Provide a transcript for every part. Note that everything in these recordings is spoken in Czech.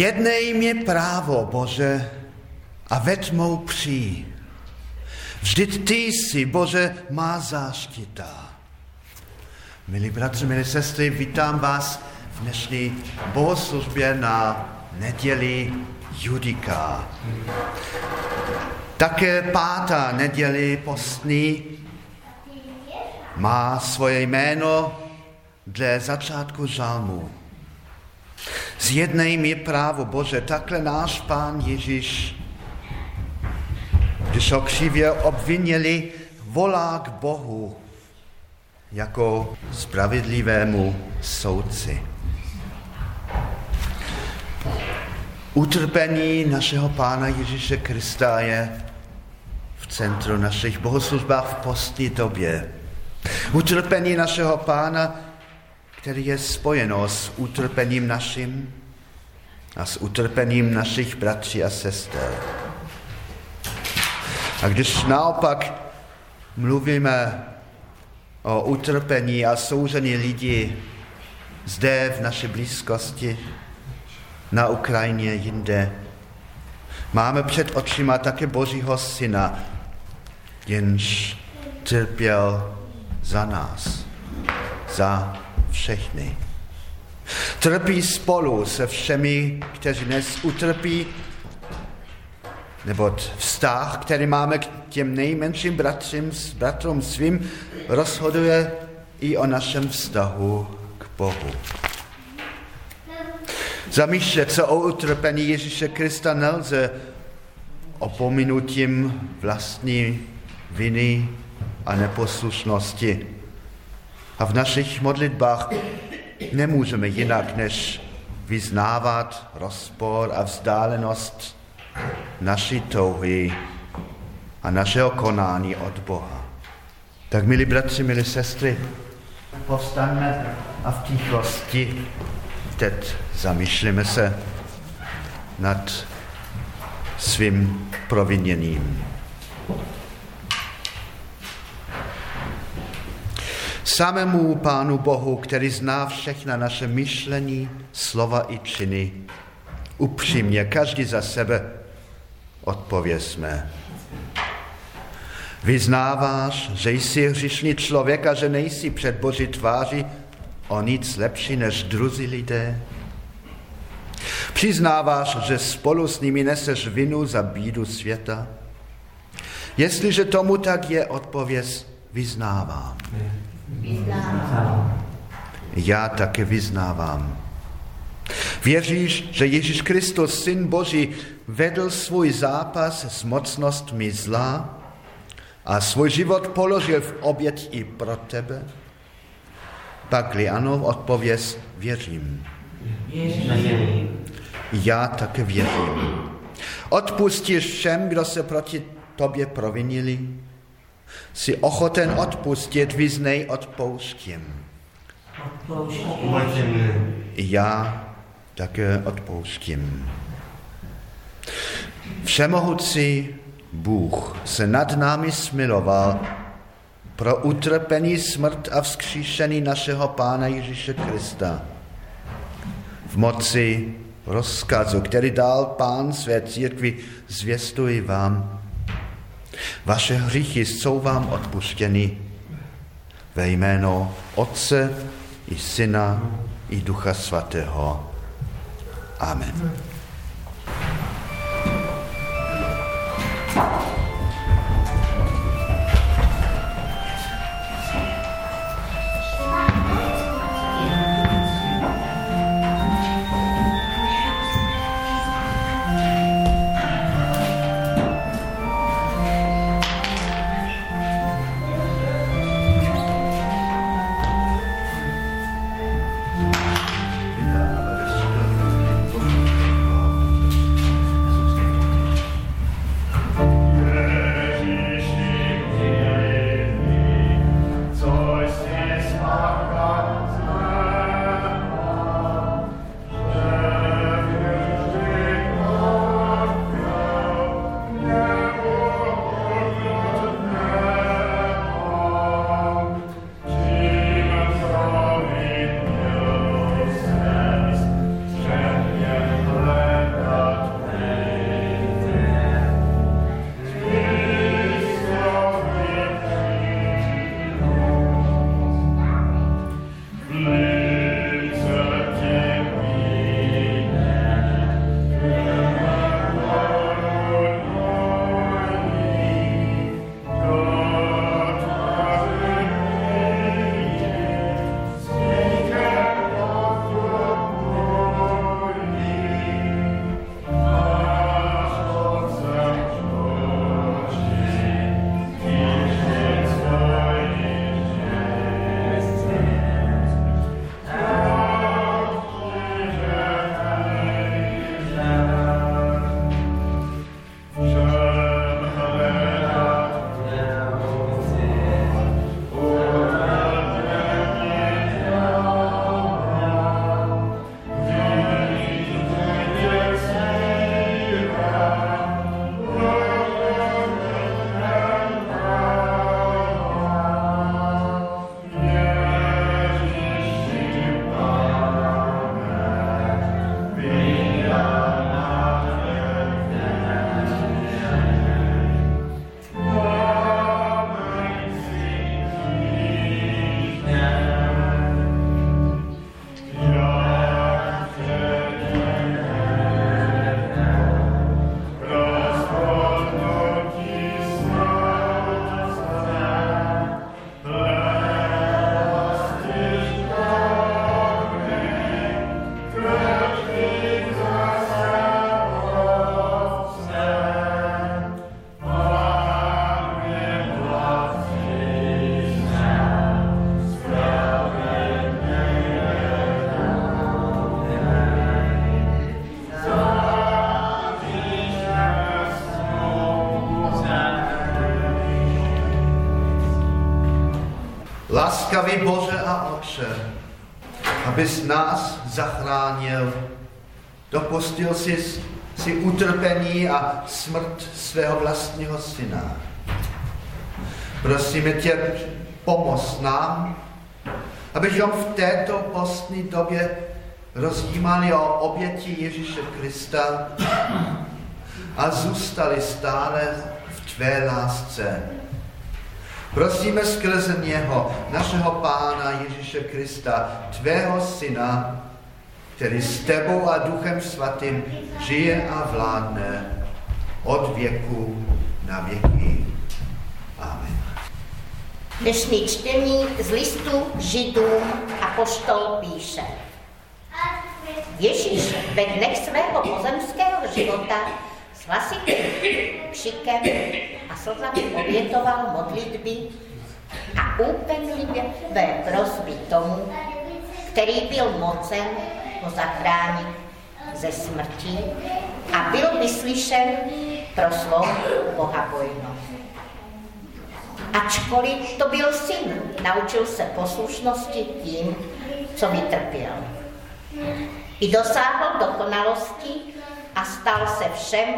Zjednej mě právo, Bože, a ved mou pří. Vždyť ty jsi, Bože, má záštita. Milí bratři, milí sestry, vítám vás v dnešní bohoslužbě na neděli Judika. Také pátá neděli postní má svoje jméno dle začátku žalmu. Zjednej mi právo, Bože, takhle náš Pán Ježíš, když ho křivě obvinili, volá k Bohu jako spravedlivému soudci. Utrpení našeho Pána Ježíše Krista je v centru našich bohoslužbách v postní době. Utrpení našeho Pána, který je spojeno s utrpením naším a s utrpením našich bratří a sester. A když naopak mluvíme o utrpení a soužení lidí zde v naší blízkosti, na Ukrajině, jinde, máme před očima také Božího Syna, jenž trpěl za nás, za všechny. Trpí spolu se všemi, kteří dnes utrpí, neboť vztah, který máme k těm nejmenším bratřím, bratrům svým, rozhoduje i o našem vztahu k Bohu. Zamýšlet se o utrpení Ježíše Krista nelze opominutím vlastní viny a neposlušnosti. A v našich modlitbách nemůžeme jinak, než vyznávat rozpor a vzdálenost naší touhy a našeho konání od Boha. Tak, milí bratři, milí sestry, povstaňme a v tichosti teď zamýšlíme se nad svým proviněním. Samému Pánu Bohu, který zná všechna naše myšlení, slova i činy, upřímně, každý za sebe, odpovězme. Vyznáváš, že jsi hřišný člověk a že nejsi před Boží tváří o nic lepší než druzí lidé? Přiznáváš, že spolu s nimi neseš vinu za bídu světa? Jestliže tomu tak je, odpověz vyznávám. Vyznávám. Já také vyznávám. Věříš, že Ježíš Kristus, Syn Boží, vedl svůj zápas s mocnostmi zla a svůj život položil v oběť i pro tebe? Pakli ano, odpověz, věřím. Já také věřím. Odpustíš všem, kdo se proti tobě provinili? Jsi ochoten odpustit, vyznej odpouštím. Já také odpouštím. Všemohoucí Bůh se nad námi smiloval pro utrpení smrt a vzkříšení našeho Pána Ježíše Krista. V moci rozkazu, který dal Pán své církvi, zvěstuji vám. Vaše hříchy jsou vám odpuštěny ve jméno Otce i Syna i Ducha Svatého. Amen. Laskavý Bože a Otče, abys nás zachránil, dopustil si, si utrpení a smrt svého vlastního syna. Prosíme tě, pomoz nám, abychom v této postní době rozdímali o oběti Ježíše Krista a zůstali stále v tvé lásce. Prosíme skrze něho, našeho Pána Ježíše Krista, tvého syna, který s tebou a duchem svatým žije a vládne od věku na věky. Amen. Dnešní čtení z listu Židům a poštol píše. Ježíš ve dnech svého pozemského života s hlasitým křikem a slzami obětoval modlitby a úpenlivě prosby tomu, který byl mocen ho zachránit ze smrti a byl vyslyšen pro svou bohabojnost. Ačkoliv to byl syn, naučil se poslušnosti tím, co vytrpěl. I dosáhl dokonalosti a stal se všem,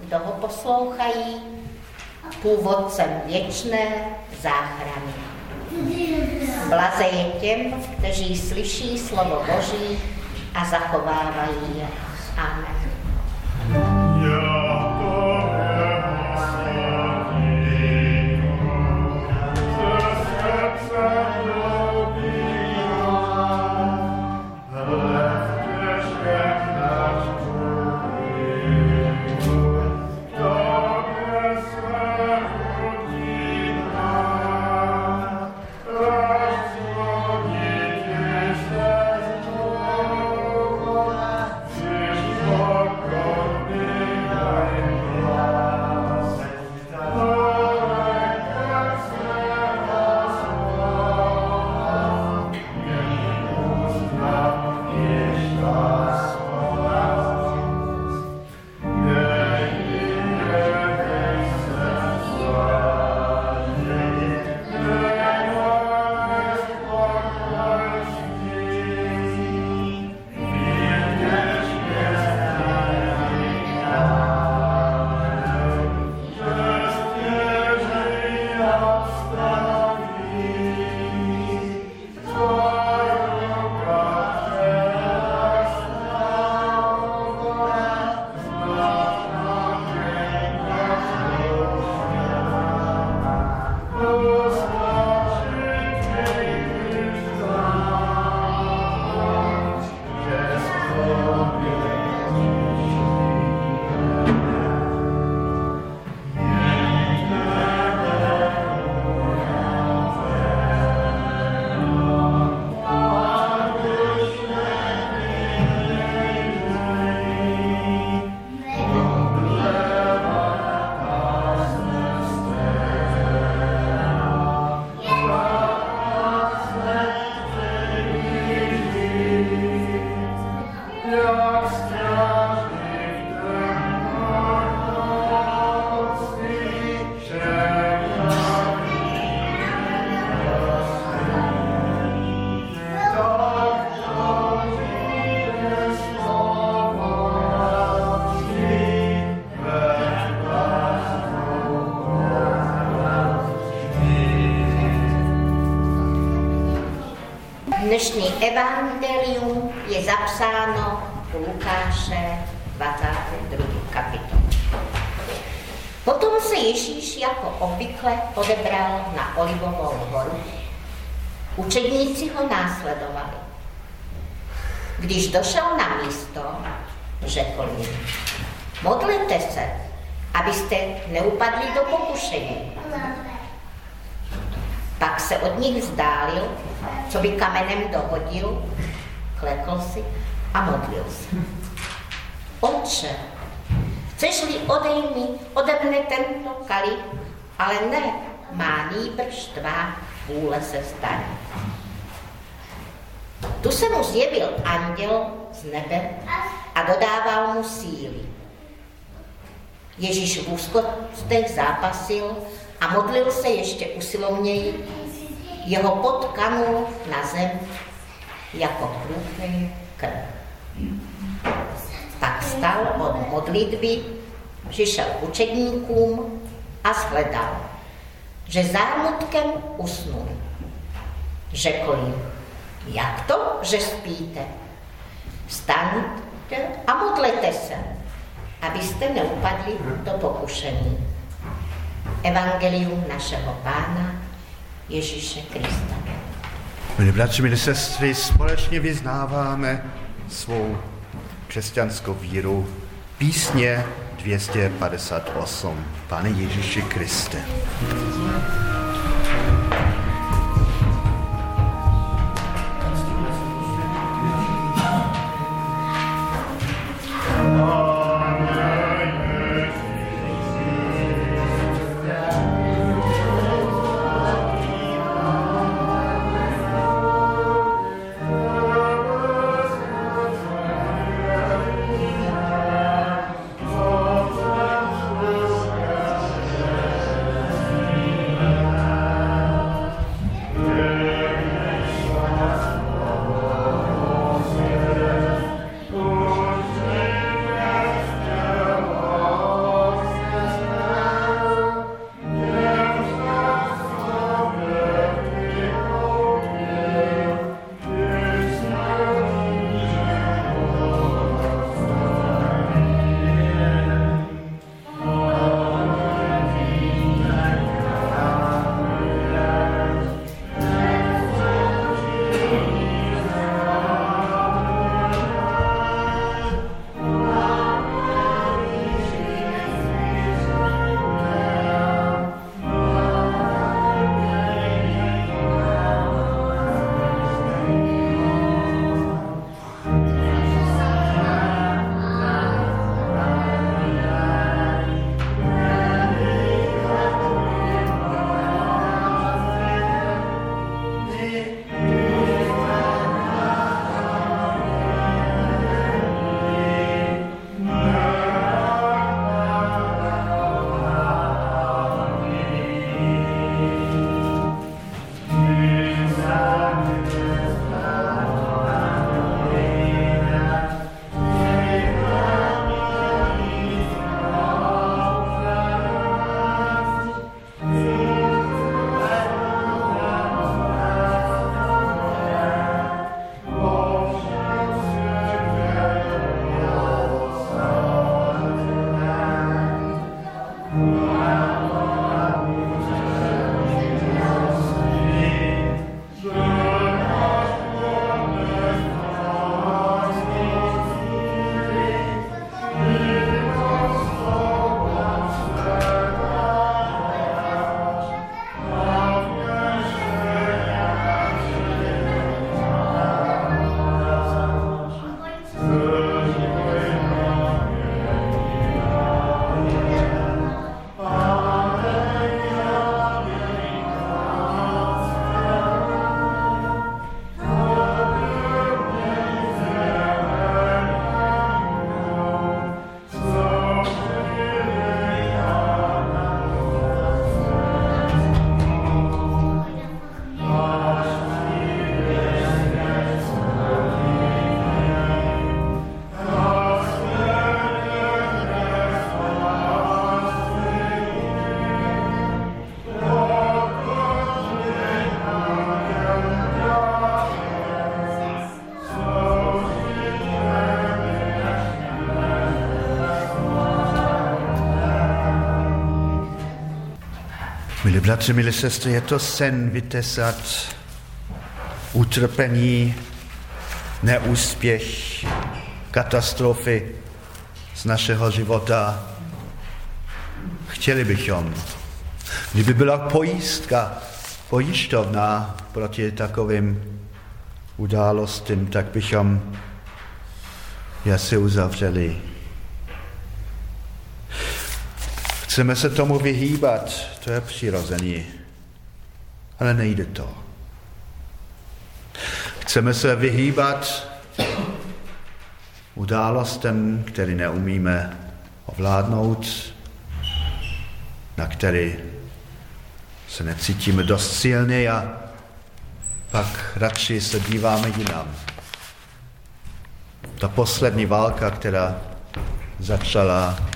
kdo ho poslouchají, původcem věčné záchrany. Blaze je těm, kteří slyší slovo Boží a zachovávají je. Amen. Dnešní evangelium je zapsáno u Lukáše 22. kapitolu. Potom se Ježíš jako obvykle odebral na Olivovou horu. Učedníci ho následovali. Když došel na místo, řekl jim, modlete se, abyste neupadli do pokušení. Se od nich vzdálil co by kamenem dohodil, klekl si a modlil se. Otče, chceš-li odejmi, ode mne tento kalich, ale ne, má nýbrž tvá vůle se stane. Tu se mu zjevil anděl z nebe a dodával mu síly. Ježíš v úzkostech zápasil a modlil se ještě usilovněji jeho potkanul na zem jako krupný krv. Pak stal od modlitby, přišel k učedníkům a shledal, že zármutkem usnul. Řekl jim, jak to, že spíte? Vstaňte a modlete se, abyste neupadli do pokušení. Evangelium našeho Pána Ježíše Krista. Milí bratři, milí sestry, společně vyznáváme svou křesťanskou víru písně 258. Pane Ježíši Kriste. Bratři, milí sestry, je to sen vytesat utrpení, neúspěch, katastrofy z našeho života. Chtěli bychom, kdyby byla pojistka, pojišťovna proti takovým událostem, tak bychom je si uzavřeli. Chceme se tomu vyhýbat, to je přirozený, ale nejde to. Chceme se vyhýbat událostem, který neumíme ovládnout, na který se necítíme dost silně a pak radši se díváme jinam. Ta poslední válka, která začala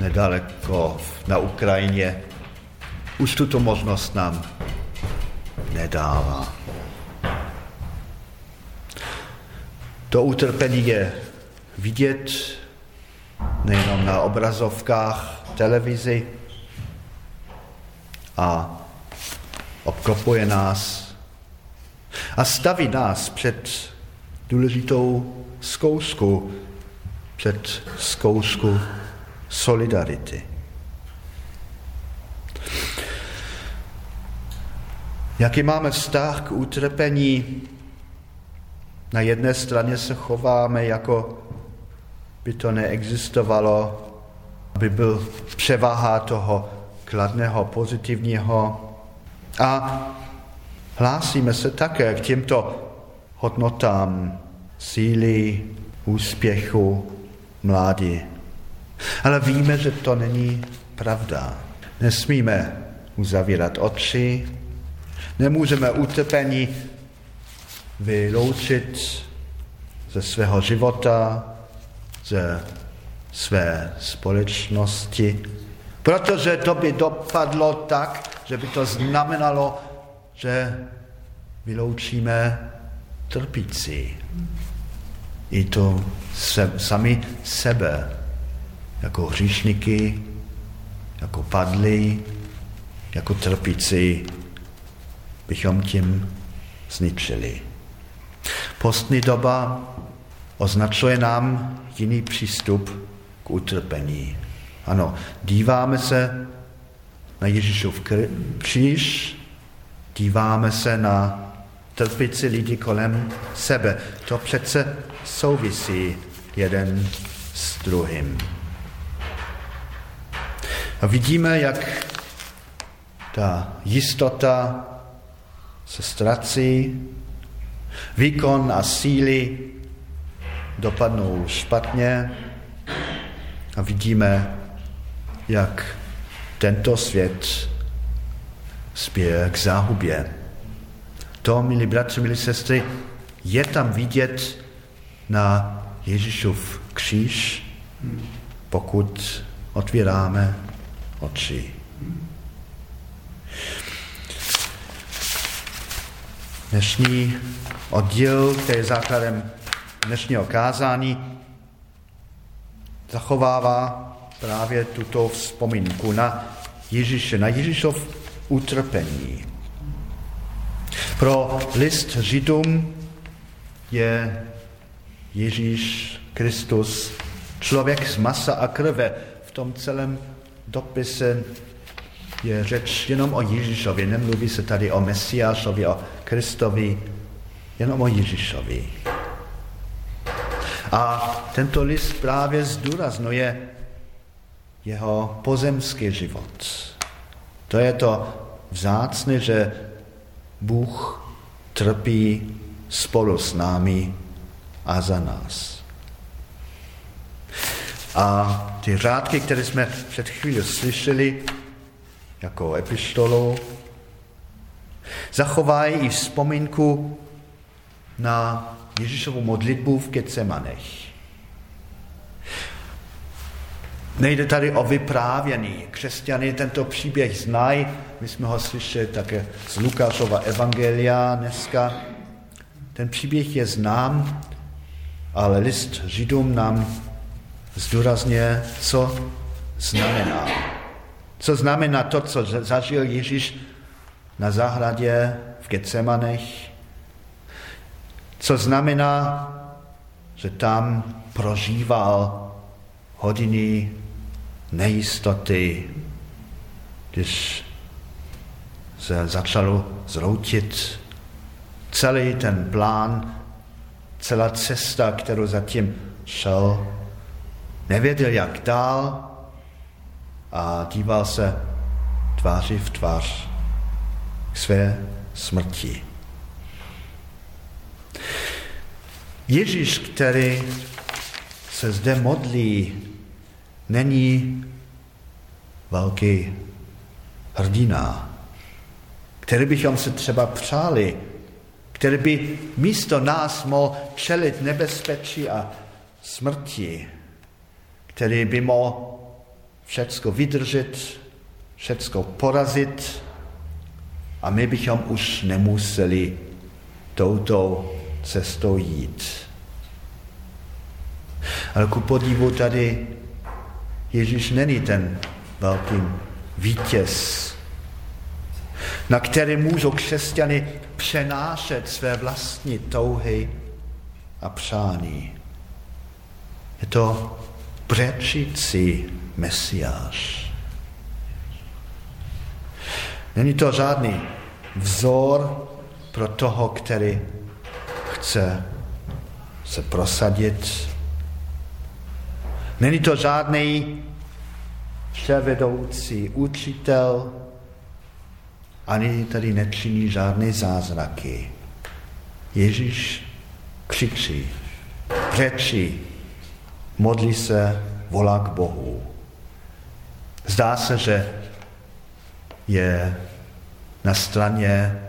nedaleko na Ukrajině, už tuto možnost nám nedává. To utrpení je vidět nejenom na obrazovkách televizi a obklopuje nás a staví nás před důležitou zkoušku, před zkoušku solidarity. Jaký máme vztah k utrpení? Na jedné straně se chováme, jako by to neexistovalo, aby byl převaha toho kladného, pozitivního. A hlásíme se také k těmto hodnotám síly, úspěchu, mládí. Ale víme, že to není pravda. Nesmíme uzavírat oči, nemůžeme utrpení vyloučit ze svého života, ze své společnosti, protože to by dopadlo tak, že by to znamenalo, že vyloučíme trpící. I to se, sami sebe, jako hříšníky, jako padlí, jako trpící, bychom tím zničili. Postní doba označuje nám jiný přístup k utrpení. Ano, díváme se na Ježíšův kříž, díváme se na trpící lidi kolem sebe. To přece souvisí jeden s druhým. A vidíme, jak ta jistota se ztrací, výkon a síly dopadnou špatně a vidíme, jak tento svět spěje k záhubě. To, milí bratři, milí sestry, je tam vidět na Ježíšův kříž, pokud otvíráme oči. Dnešní oddíl, který je základem dnešního kázání, zachovává právě tuto vzpomínku na Ježíše, na Ježíšov utrpení. Pro list Židům je Ježíš Kristus člověk z masa a krve. V tom celém dopise je řeč jenom o Ježíšovi, nemluví se tady o Mesiášovi, o Kristovi, jenom o Ježíšovi. A tento list právě zdůraznuje jeho pozemský život. To je to vzácné, že Bůh trpí spolu s námi a za nás. A ty řádky, které jsme před chvíli slyšeli, jako epištolu, zachovají i vzpomínku na Ježíšovu modlitbu v Getsemanech. Nejde tady o vyprávění. Křesťany tento příběh znají. My jsme ho slyšeli také z Lukášova evangelia dneska. Ten příběh je znám, ale list Židům nám zdůrazně, co znamená. Co znamená to, co zažil Ježíš na zahradě v Getsemanech. Co znamená, že tam prožíval hodiny nejistoty, když se začalo zroutit celý ten plán, celá cesta, kterou zatím šel, nevěděl, jak dál a díval se tváři v tvář k své smrti. Ježíš, který se zde modlí, není velký hrdina, který bychom se třeba přáli, který by místo nás mohl čelit nebezpečí a smrti, který by mohl všecko vydržet, všecko porazit a my bychom už nemuseli touto cestou jít. Ale ku podivu tady Ježíš není ten velký vítěz, na které můžou křesťany přenášet své vlastní touhy a přání. Je to brečící mesiáš. Není to žádný vzor pro toho, který chce se prosadit. Není to žádný vševedoucí učitel, ani tady nečiní žádné zázraky. Ježíš křičí, řečí, modlí se, volá k Bohu. Zdá se, že je na straně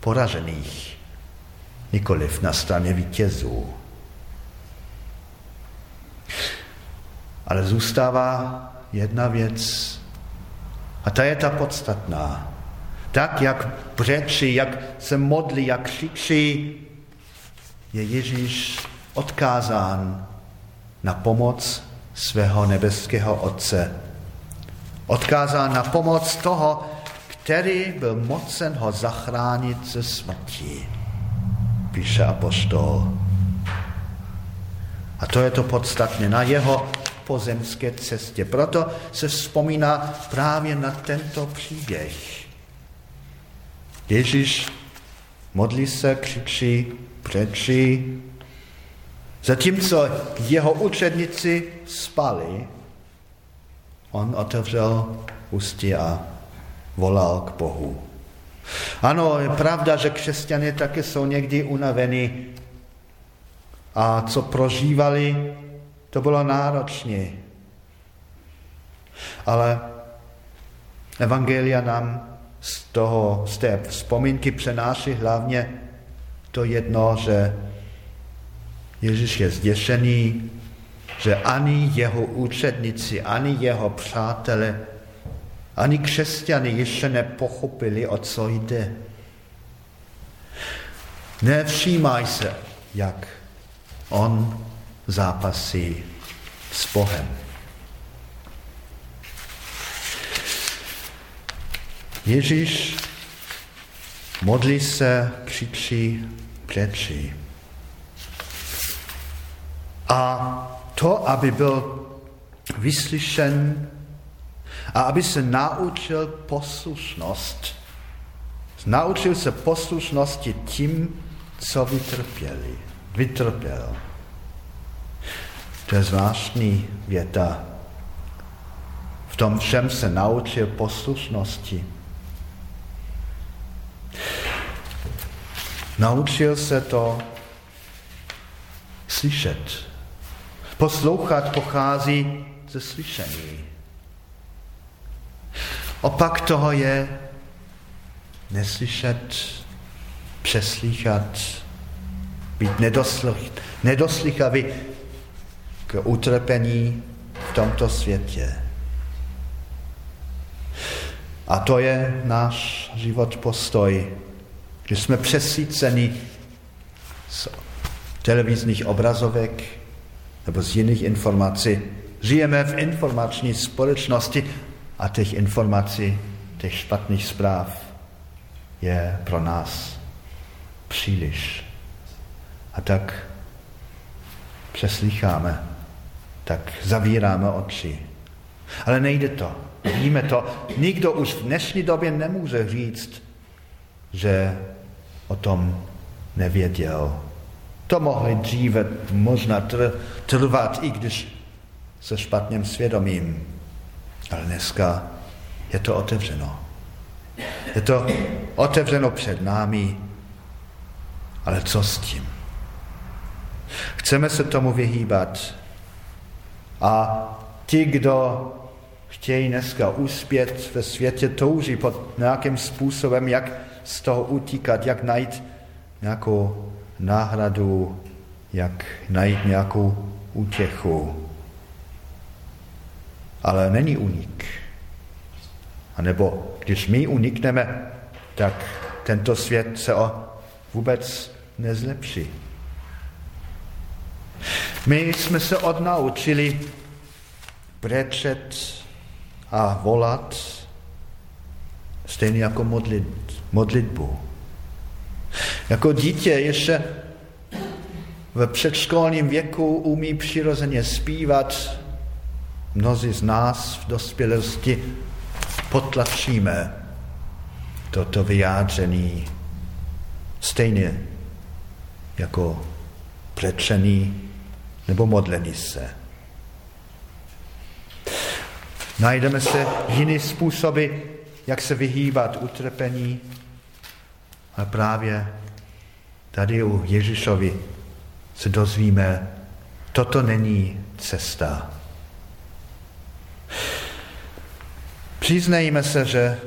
poražených, nikoliv na straně vítězů. Ale zůstává jedna věc, a ta je ta podstatná. Tak, jak břečí, jak se modlí, jak křičí, je Ježíš odkázán na pomoc svého nebeského Otce. Odkázán na pomoc toho, který byl mocen ho zachránit ze smrti, píše apostol. A to je to podstatné. Na jeho pozemské cestě. Proto se vzpomíná právě na tento příběh. Ježíš modlí se, křičí, přečí, zatímco jeho učedníci spali, on otevřel ústí a volal k Bohu. Ano, je pravda, že křesťané také jsou někdy unavení a co prožívali, to bylo náročné. Ale Evangelia nám z, toho, z té vzpomínky přenáší hlavně to jedno, že Ježíš je zděšený, že ani jeho učedníci, ani jeho přátelé, ani křesťany ještě nepochopili, o co jde. Nevšímaj se, jak on zápasí s Bohem. Ježíš modlí se, křičí, řečí. A to, aby byl vyslyšen a aby se naučil poslušnost. Naučil se poslušnosti tím, co vytrpěli. Vytrpěl. To je zvláštní věta. V tom všem se naučil poslušnosti. Naučil se to slyšet. Poslouchat pochází ze slyšení. Opak toho je neslyšet, přeslíchat, být nedoslychavý k utrpení v tomto světě. A to je náš život postoj že jsme přesíceni z televizních obrazovek nebo z jiných informací. Žijeme v informační společnosti a těch informací, těch špatných zpráv je pro nás příliš. A tak přeslycháme, tak zavíráme oči. Ale nejde to. Víme to. Nikdo už v dnešní době nemůže říct, že o tom nevěděl. To mohli dříve možná trvat, i když se špatným svědomím. Ale dneska je to otevřeno. Je to otevřeno před námi, ale co s tím? Chceme se tomu vyhýbat. A ti, kdo chtějí dneska uspět ve světě, touží pod nějakým způsobem, jak z toho utíkat, jak najít nějakou náhradu, jak najít nějakou útěchu. Ale není unik. A nebo když my unikneme, tak tento svět se o vůbec nezlepší. My jsme se odnaučili brečet a volat stejně jako modlit, modlitbu. Jako dítě ještě v předškolním věku umí přirozeně zpívat. Mnozí z nás v dospělosti potlačíme toto vyjádření stejně jako přečený nebo modlený se. Najdeme se jiný způsoby, jak se vyhýbat utrpení. A právě tady u Ježíšovi se dozvíme, toto není cesta. Přiznejme se, že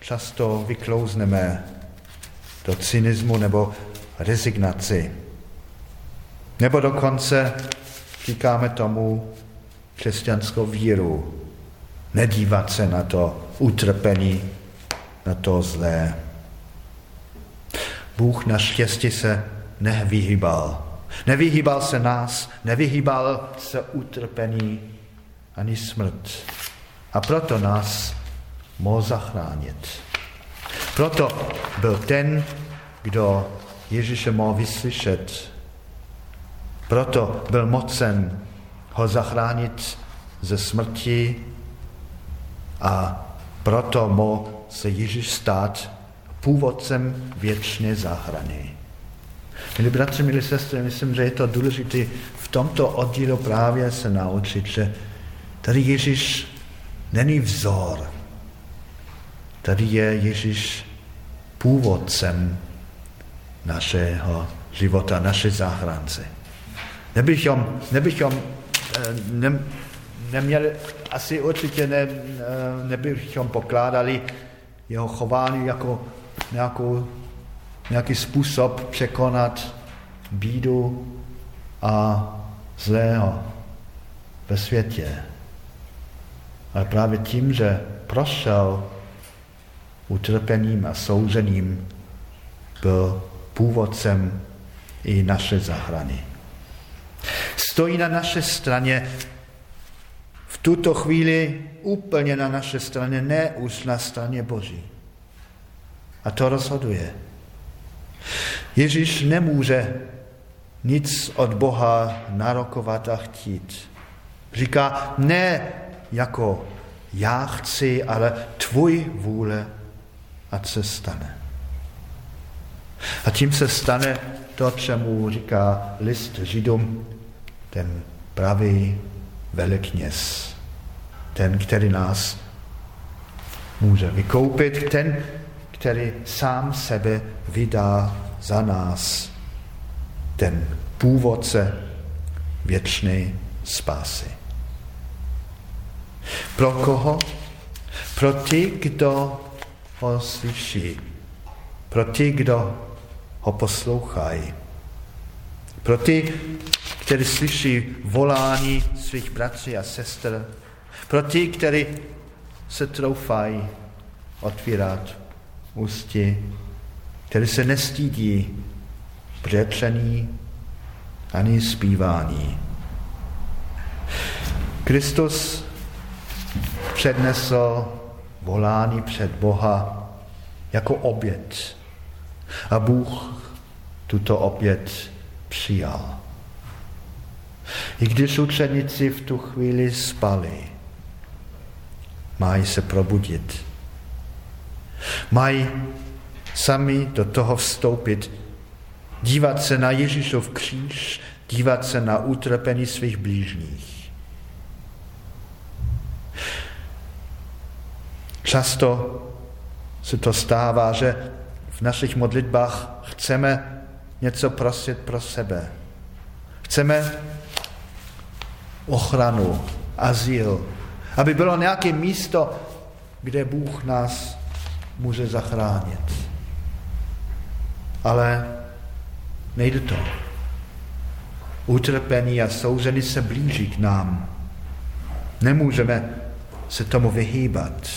často vyklouzneme do cynismu nebo rezignaci. Nebo dokonce říkáme tomu křesťanskou víru. Nedívat se na to utrpení, na to zlé. Bůh naštěstí se nevyhýbal. Nevyhýbal se nás, nevyhýbal se utrpení ani smrt. A proto nás mohl zachránit. Proto byl ten, kdo Ježíše mohl vyslyšet. Proto byl mocen ho zachránit ze smrti a proto mohl se Ježíš stát původcem věčné záchrany. Milí bratři, milí sestry, myslím, že je to důležité v tomto oddílu právě se naučit, že tady Ježíš není vzor. Tady je Ježíš původcem našeho života, naše záchránce. Nebychom, nebychom eh, ne, neměli, asi určitě ne, eh, nebychom pokládali jeho chování jako nějakou, nějaký způsob překonat bídu a zlého ve světě. Ale právě tím, že prošel utrpením a soužením, byl původcem i naše zahrany. Stojí na naše straně v tuto chvíli úplně na naše straně, ne už na straně Boží. A to rozhoduje. Ježíš nemůže nic od Boha narokovat a chtít. Říká, ne jako já chci, ale tvůj vůle, ať se stane. A tím se stane to, čemu říká list Židům, ten pravý velekněz, ten, který nás může vykoupit, ten, který sám sebe vydá za nás, ten původce věčné spásy. Pro koho? Pro ty, kdo ho slyší. Pro ty, kdo ho poslouchají. Pro ty, kteří slyší volání svých bratří a sester. Pro ty, kteří se troufají otvírat ústí, kteří se nestýdí přečení ani zpívání. Kristus přednesl volání před Boha jako oběd. A Bůh tuto oběd přijal. I když učeníci v tu chvíli spali, mají se probudit. Mají sami do toho vstoupit, dívat se na Ježíšov kříž, dívat se na utrpení svých blížních. Často se to stává, že v našich modlitbách chceme něco prosit pro sebe. Chceme ochranu, azyl, aby bylo nějaké místo, kde Bůh nás může zachránit. Ale nejde to. Utrpení a souzení se blíží k nám. Nemůžeme se tomu vyhýbat,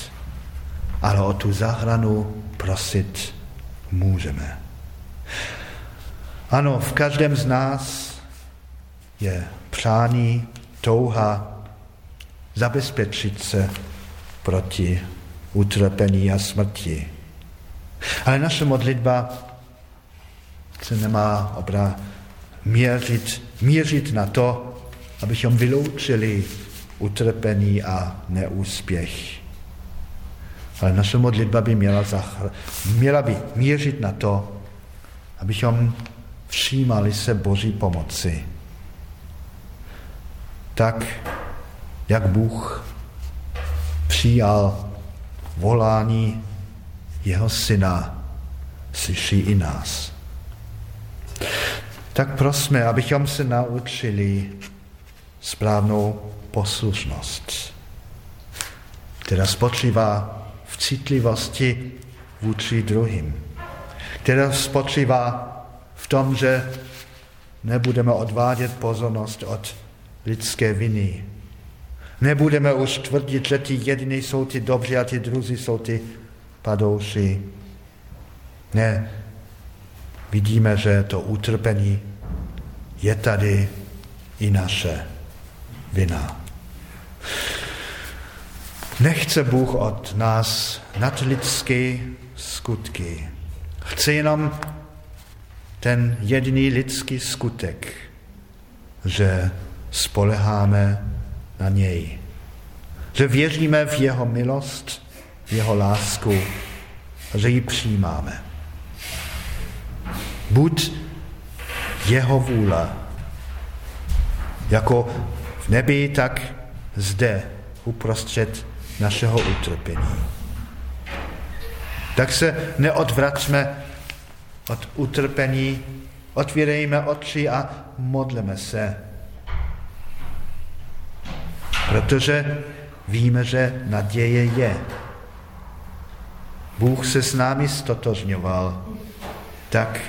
ale o tu zahranu prosit můžeme. Ano, v každém z nás je přání, touha zabezpečit se proti utrpení a smrti. Ale naše modlitba se nemá obra měřit, měřit na to, abychom vyloučili utrpení a neúspěch. Ale naše modlitba by měla, zachr- měla by měřit na to, abychom všímali se Boží pomoci. Tak, jak Bůh přijal volání jeho syna, slyší i nás. Tak prosme, abychom se naučili správnou poslušnost, která spočívá v citlivosti vůči druhým, která spočívá v tom, že nebudeme odvádět pozornost od lidské viny. Nebudeme už tvrdit, že ti jediní jsou ty dobří a ti druzí jsou ty padouši. Ne, vidíme, že to utrpení je tady i naše vina. Nechce Bůh od nás nadlidské skutky. Chce jenom ten jediný lidský skutek, že spoleháme na něj. Že věříme v jeho milost, v jeho lásku a že ji přijímáme. Buď jeho vůle, jako v nebi, tak zde, uprostřed našeho utrpení. Tak se neodvracme od utrpení, otvírejme oči a modleme se. Protože víme, že naděje je. Bůh se s námi stotožňoval, tak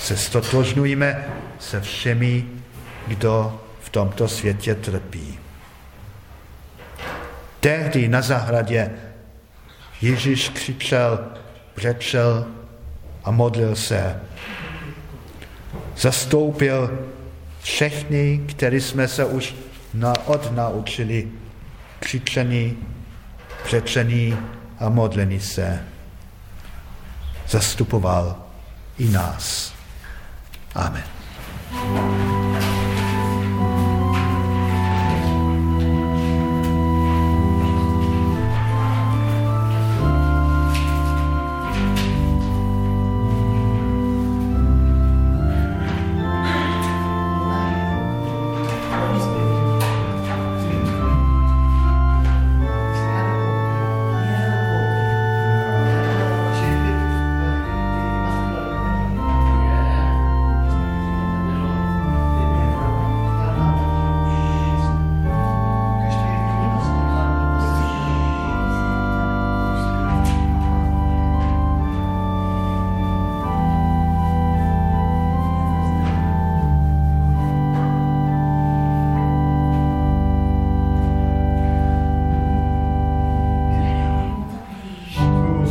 se stotožňujeme se všemi, kdo v tomto světě trpí. Tehdy na zahradě Ježíš křičel, břečel a modlil se. Zastoupil všechny, který jsme se už na, odnaučili křičení, břečení a modlení se. Zastupoval i nás. Amen.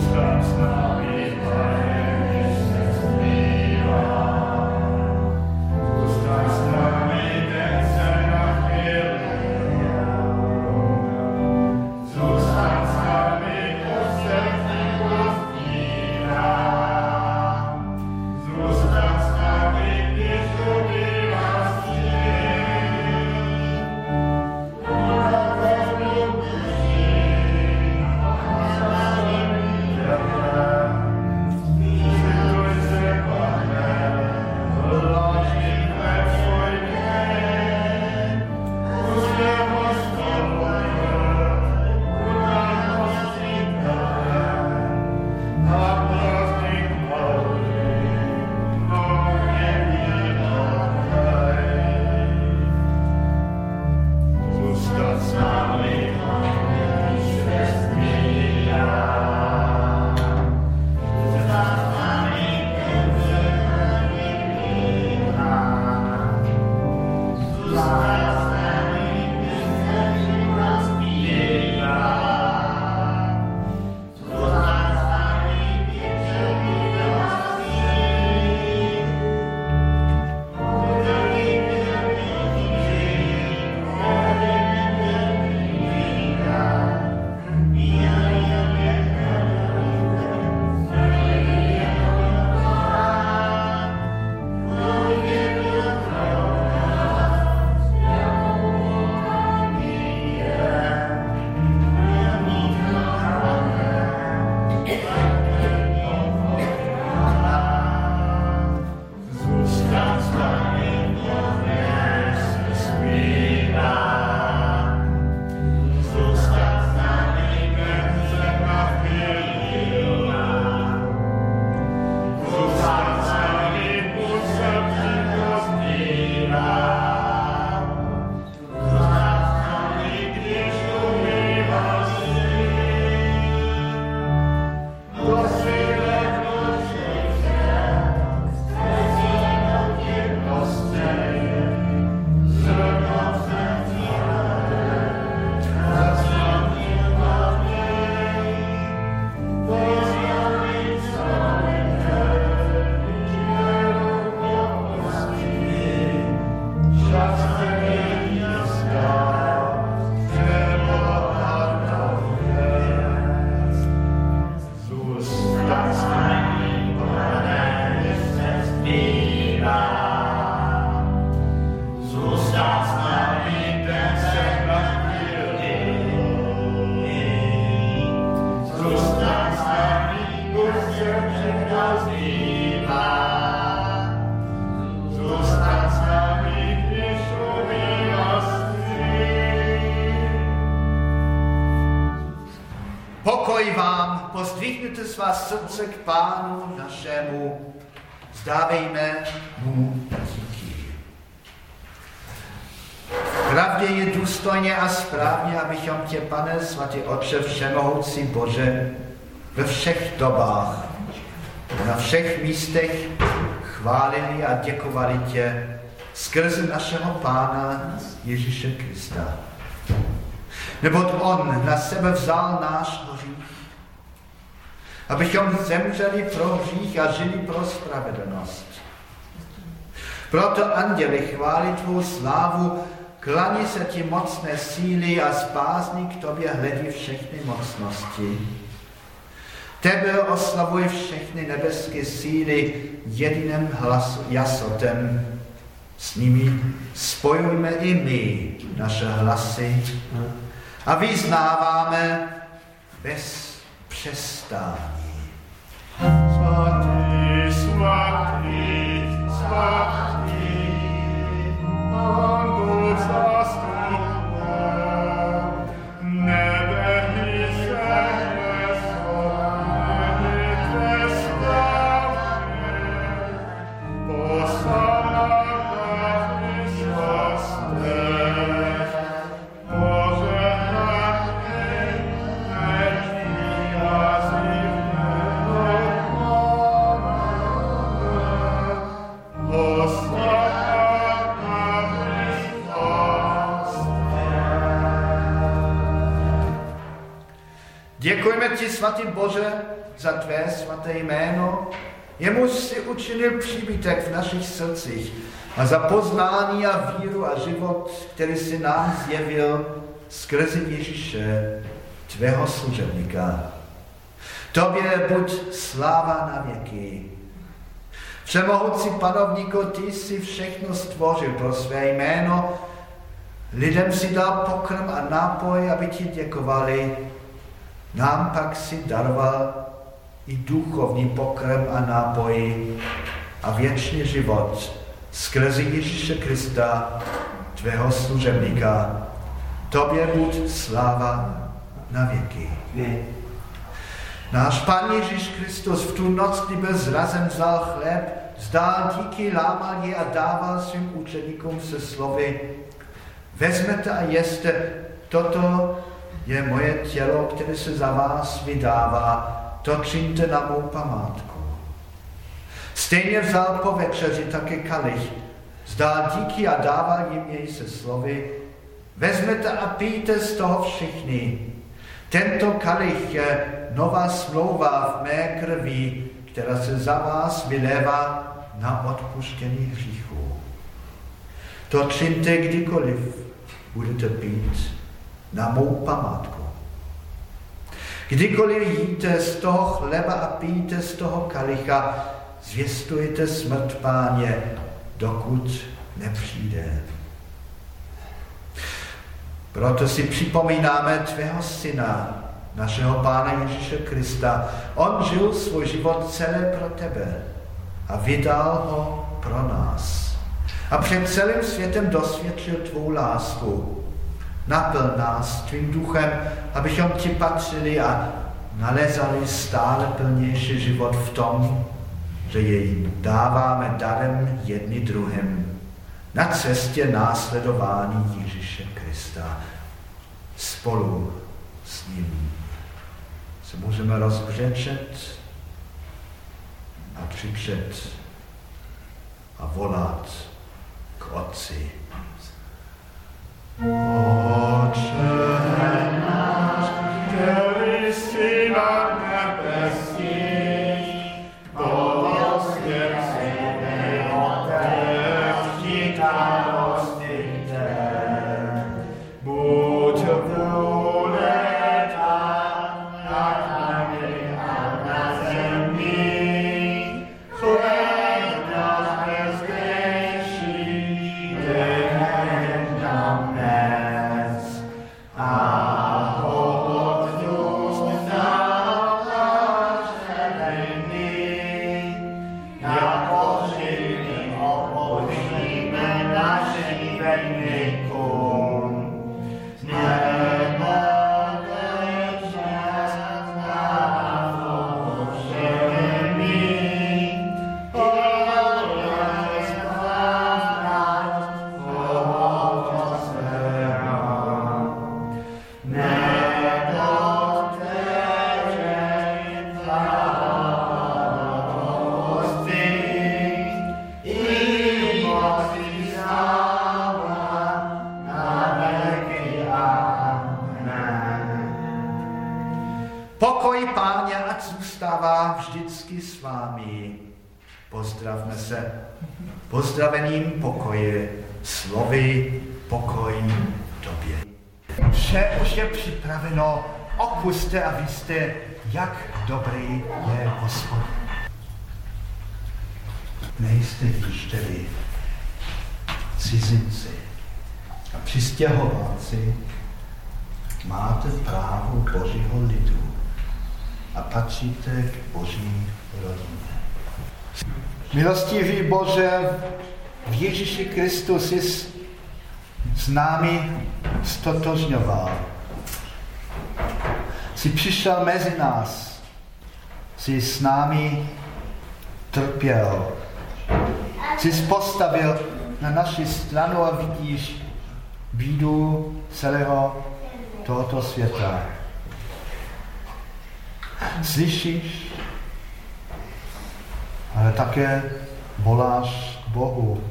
stars now. Pravdě je důstojně a správně, abychom tě, pane svatý Otče Všemohoucí Bože, ve všech dobách, na všech místech chválili a děkovali tě skrze našeho Pána Ježíše Krista. Neboť On na sebe vzal náš abychom zemřeli pro hřích a žili pro spravedlnost. Proto anděli chválí tvou slávu, klaní se ti mocné síly a spázní k tobě hledí všechny mocnosti. Tebe oslavuj všechny nebeské síly jediným hlasu, jasotem. S nimi spojujme i my naše hlasy a vyznáváme bez přestání. Svatý, svatý, svatý, Pán Bůh svatý Bože, za tvé svaté jméno, jemu si učinil příbytek v našich srdcích a za poznání a víru a život, který si nám zjevil skrze Ježíše, tvého služebníka. Tobě buď sláva na věky. Všemohoucí panovníko, ty si všechno stvořil pro své jméno, lidem si dal pokrm a nápoj, aby ti děkovali, nám pak si daroval i duchovní pokrm a nápoj a věčný život skrze Ježíše Krista, tvého služebníka. Tobě buď sláva na věky. Náš Pán Ježíš Kristus v tu noc, kdy byl zrazen, vzal chléb, vzdál díky, lámal je a dával svým učeníkům se slovy Vezmete a jeste, toto je moje tělo, které se za vás vydává, to čiňte na mou památku. Stejně vzal po večeři také kalich, Zdál díky a dával jim jej se slovy, vezmete a pijte z toho všichni. Tento kalich je nová smlouva v mé krvi, která se za vás vylévá na odpuštění hříchů. To čiňte kdykoliv budete pít na mou památku. Kdykoliv jíte z toho chleba a pijte z toho kalicha, zvěstujte smrt páně, dokud nepřijde. Proto si připomínáme tvého syna, našeho Pána Ježíše Krista. On žil svůj život celé pro tebe a vydal ho pro nás. A před celým světem dosvědčil tvou lásku. Naplň nás tvým duchem, abychom ti patřili a nalezali stále plnější život v tom, že jej dáváme darem jedni druhým na cestě následování Ježíše Krista spolu s ním se můžeme rozbřečet a křičet a volat k Otci. Otče náš, pozdravením pokoje, slovy pokoj tobě. Vše už je připraveno, okuste a víste, jak dobrý je Hospod. Nejste již tedy cizinci a přistěhovalci, máte právo Božího lidu a patříte k Boží rodině. Milostivý Bože, v Ježíši Kristu jsi s námi stotožňoval. Jsi přišel mezi nás, jsi s námi trpěl, jsi postavil na naši stranu a vidíš bídu celého tohoto světa. Slyšíš, také voláš k Bohu.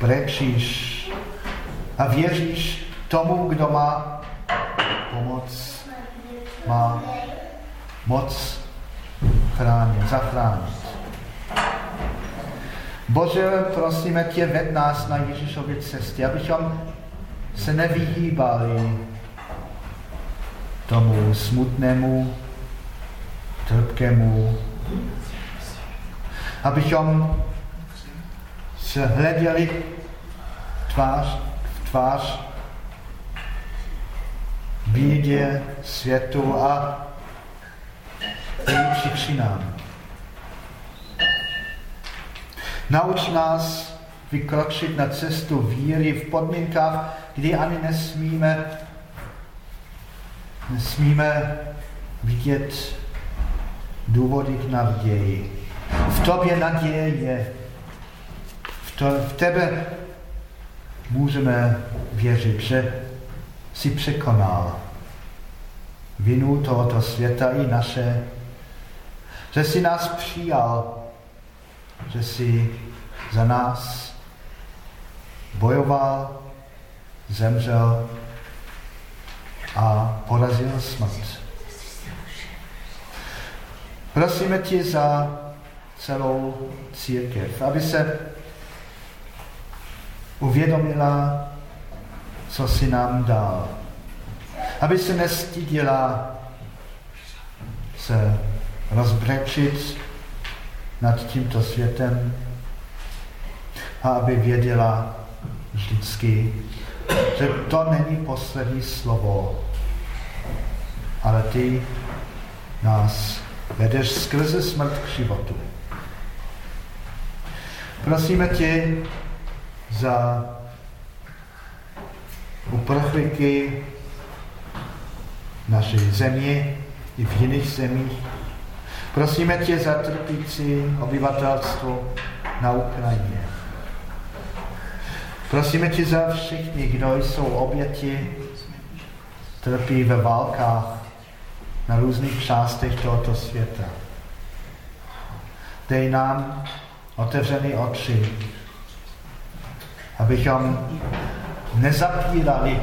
Brečíš a věříš tomu, kdo má pomoc, má moc chránit, zachránit. Bože, prosíme tě, ved nás na Ježíšově cestě, abychom se nevyhýbali tomu smutnému, trpkému, abychom se hleděli tvář v tvář bídě světu a jejím příčinám. Nauč nás vykročit na cestu víry v podmínkách, kdy ani nesmíme, nesmíme vidět důvody k naději. V tobě naděje je. V, to, v tebe můžeme věřit, že jsi překonal vinu tohoto světa i naše, že jsi nás přijal, že jsi za nás, bojoval, zemřel a porazil smrt. Prosíme tě za celou církev, aby se uvědomila, co si nám dal. Aby se nestydila se rozbrečit nad tímto světem a aby věděla vždycky, že to není poslední slovo, ale ty nás vedeš skrze smrt k životu. Prosíme tě za uprchlíky naší země i v jiných zemích. Prosíme tě za trpící obyvatelstvo na Ukrajině. Prosíme tě za všichni, kdo jsou oběti, trpí ve válkách na různých částech tohoto světa. Dej nám otevřený oči, abychom nezapírali,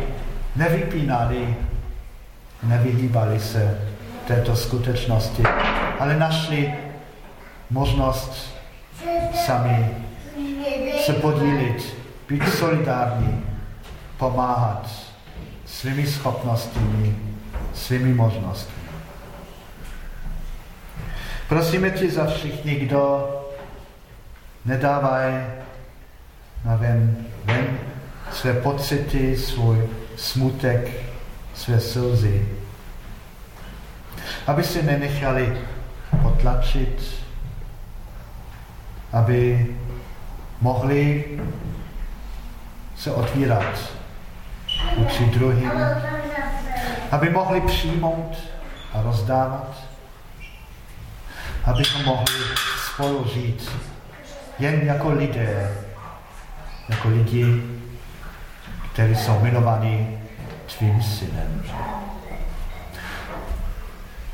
nevypínali, nevyhýbali se této skutečnosti, ale našli možnost sami se podílit, být solidární, pomáhat svými schopnostmi, svými možnostmi. Prosíme tě za všichni, kdo nedávají na ven, ven své pocity, svůj smutek, své slzy. Aby si nenechali potlačit, aby mohli se otvírat vůči druhým, aby mohli přijmout a rozdávat, abychom mohli spolu žít jen jako lidé, jako lidi, kteří jsou milovaní tvým synem.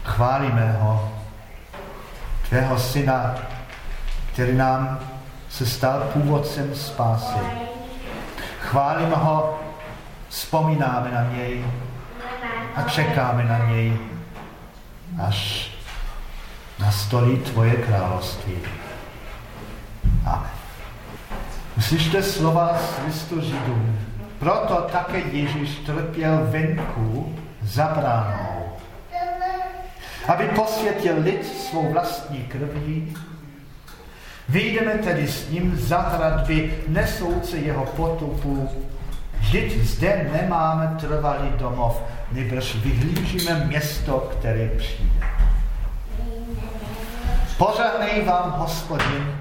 Chválíme ho, tvého syna, který nám se stal původcem spásy. Chválíme ho, vzpomínáme na něj a čekáme na něj, až nastolí tvoje království. Amen. Uslyšte slova z listu Židům. Proto také Ježíš trpěl venku za bránou, aby posvětil lid svou vlastní krví. Vyjdeme tedy s ním za hradby nesouce jeho potupu. Vždyť zde nemáme trvalý domov, nebož vyhlížíme město, které přijde. Pořádnej vám, hospodin,